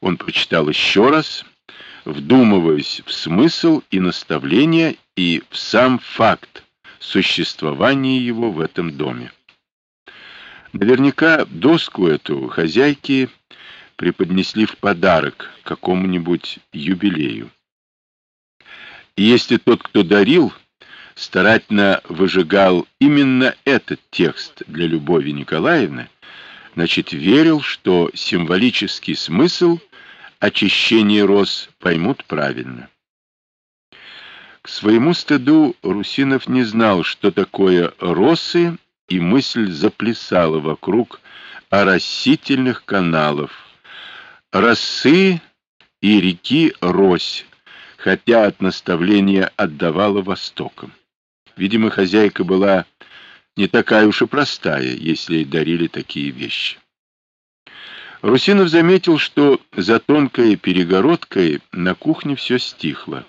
Он прочитал еще раз, вдумываясь в смысл и наставление и в сам факт существования его в этом доме. Наверняка доску эту хозяйки преподнесли в подарок какому-нибудь юбилею. И если тот, кто дарил, старательно выжигал именно этот текст для Любови Николаевны, значит, верил, что символический смысл очищения роз поймут правильно. К своему стыду Русинов не знал, что такое росы, и мысль заплясала вокруг оросительных каналов, росы и реки Рось, хотя от наставления отдавала востоком. Видимо, хозяйка была не такая уж и простая, если ей дарили такие вещи. Русинов заметил, что за тонкой перегородкой на кухне все стихло.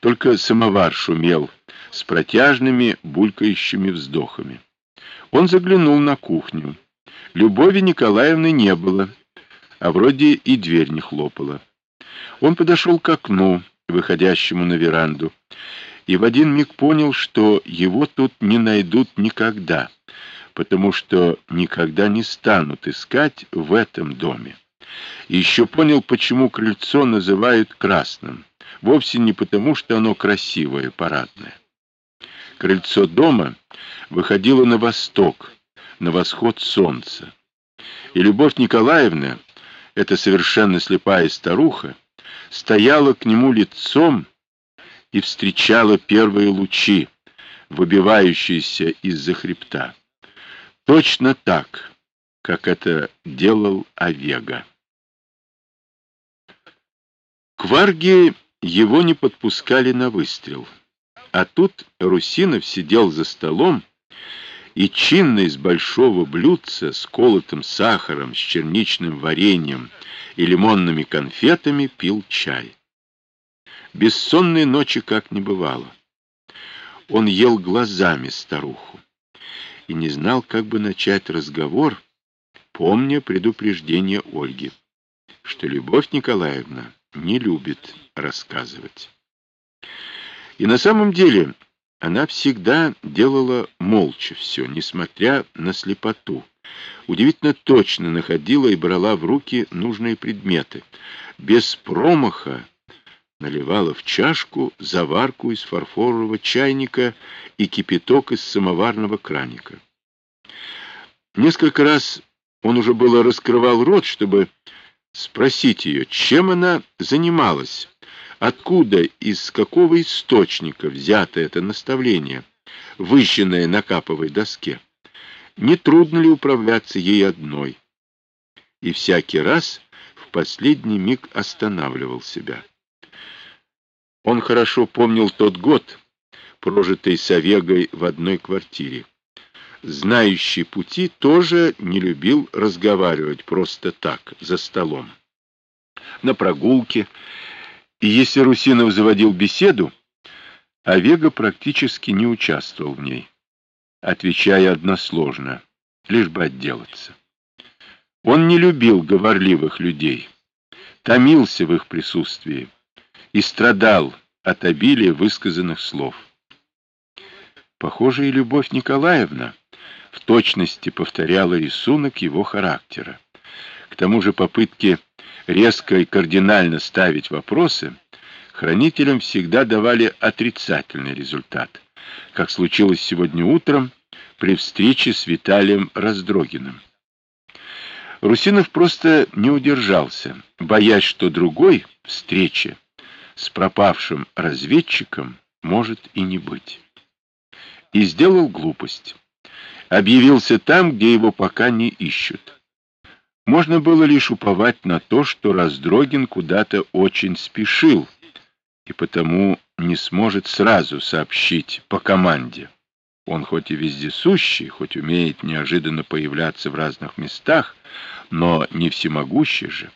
Только самовар шумел с протяжными булькающими вздохами. Он заглянул на кухню. Любови Николаевны не было, а вроде и дверь не хлопала. Он подошел к окну, выходящему на веранду, и в один миг понял, что его тут не найдут никогда, потому что никогда не станут искать в этом доме. Еще понял, почему крыльцо называют красным. Вовсе не потому, что оно красивое, парадное. Крыльцо дома выходило на восток, на восход солнца. И Любовь Николаевна, эта совершенно слепая старуха, стояла к нему лицом и встречала первые лучи, выбивающиеся из-за хребта. Точно так, как это делал Овега. К Варге его не подпускали на выстрел. А тут Русинов сидел за столом и чинно из большого блюдца с колотым сахаром, с черничным вареньем и лимонными конфетами пил чай. Бессонной ночи как не бывало. Он ел глазами старуху и не знал, как бы начать разговор, помня предупреждение Ольги, что Любовь Николаевна не любит рассказывать. И на самом деле она всегда делала молча все, несмотря на слепоту. Удивительно точно находила и брала в руки нужные предметы. Без промаха наливала в чашку заварку из фарфорового чайника и кипяток из самоварного краника. Несколько раз он уже было раскрывал рот, чтобы спросить ее, чем она занималась, откуда, из какого источника взято это наставление, выжженное на каповой доске. Не трудно ли управляться ей одной? И всякий раз в последний миг останавливал себя. Он хорошо помнил тот год, прожитый с Овегой в одной квартире. Знающий пути тоже не любил разговаривать просто так, за столом. На прогулке, и если Русинов заводил беседу, Овега практически не участвовал в ней, отвечая односложно, лишь бы отделаться. Он не любил говорливых людей, томился в их присутствии, и страдал от обилия высказанных слов. Похоже, и Любовь Николаевна в точности повторяла рисунок его характера. К тому же попытки резко и кардинально ставить вопросы хранителям всегда давали отрицательный результат, как случилось сегодня утром при встрече с Виталием Раздрогиным. Русинов просто не удержался, боясь, что другой встрече с пропавшим разведчиком может и не быть. И сделал глупость. Объявился там, где его пока не ищут. Можно было лишь уповать на то, что Раздрогин куда-то очень спешил, и потому не сможет сразу сообщить по команде. Он хоть и вездесущий, хоть умеет неожиданно появляться в разных местах, но не всемогущий же.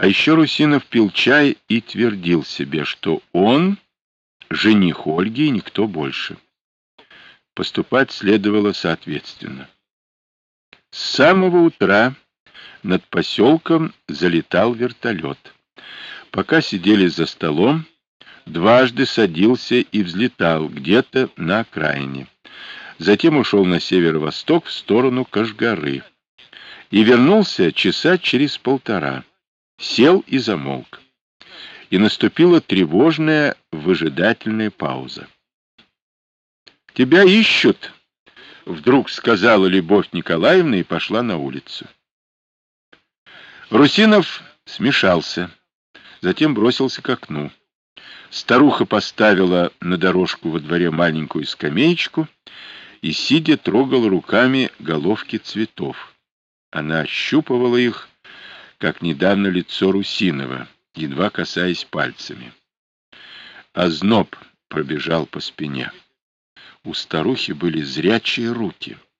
А еще Русинов пил чай и твердил себе, что он жених Ольги и никто больше. Поступать следовало соответственно. С самого утра над поселком залетал вертолет. Пока сидели за столом, дважды садился и взлетал где-то на окраине. Затем ушел на северо-восток в сторону Кашгары и вернулся часа через полтора. Сел и замолк. И наступила тревожная выжидательная пауза. «Тебя ищут!» — вдруг сказала Любовь Николаевна и пошла на улицу. Русинов смешался, затем бросился к окну. Старуха поставила на дорожку во дворе маленькую скамеечку и, сидя, трогала руками головки цветов. Она ощупывала их, как недавно лицо Русинова, едва касаясь пальцами. Озноб пробежал по спине. У старухи были зрячие руки.